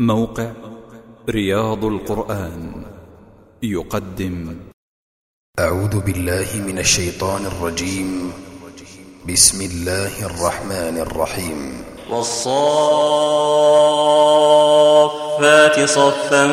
موقع رياض القرآن يقدم. أعوذ بالله من الشيطان الرجيم. بسم الله الرحمن الرحيم. والصافات صفا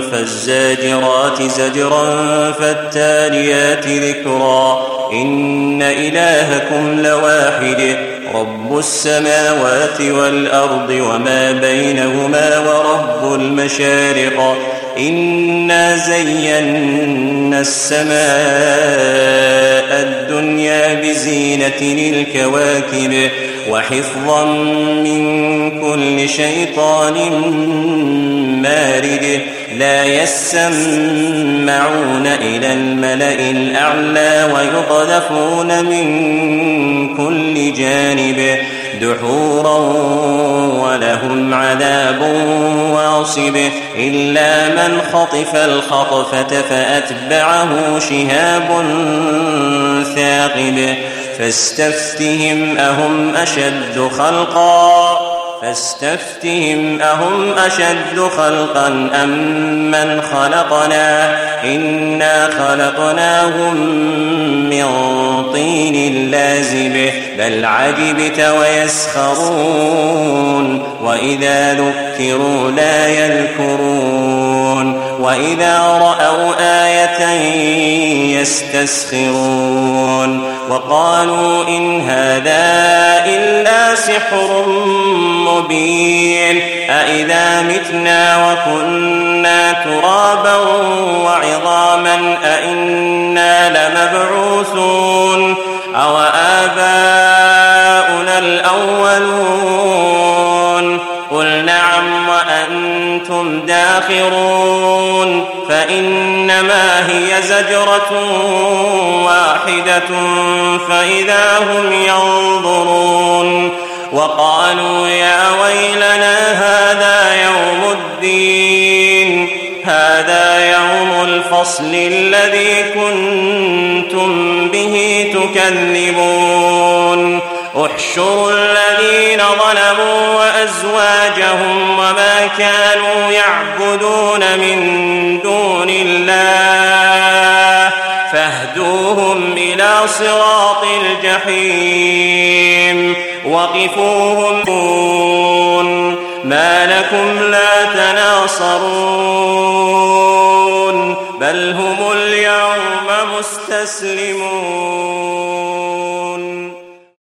فالزاجرات زجرا فالتاليات ذكرا. إن إلهكم لواحد. رب السماوات والأرض وما بينهما ورب المشارق. إنا زينا السماء الدنيا بزينة الكواكب وحفظا من كل شيطان مارد. لا يسمعون إلى الملأ الأعلى ويقذفون من كل جانب دحورا ولهم عذاب واصب إلا من خطف الخطفة فأتبعه شهاب ثاقب فاستفتهم أهم أشد خلقا فاستفتهم أهم أشد خلقا أم من خلقنا؟ إنا خلقناهم من طين لازب بل عجبت ويسخرون وإذا ذكروا لا يذكرون وإذا رأوا آية يستسخرون وقالوا إن هذا إلا سحر مبين أإذا متنا وكنا ترابا وعظاما أإنا لمبعوثون أو آباؤنا وأنتم داخرون فإنما هي زجرة واحدة فإذا هم ينظرون وقالوا يا ويلنا هذا يوم الدين هذا يوم الفصل الذي كنتم به تكذبون. احشروا الذين ظلموا وأزواجهم وما كانوا يعبدون من دون الله فاهدوهم إلى صراط الجحيم وقفوهم ما لكم لا تناصرون. بل هم اليوم مستسلمون.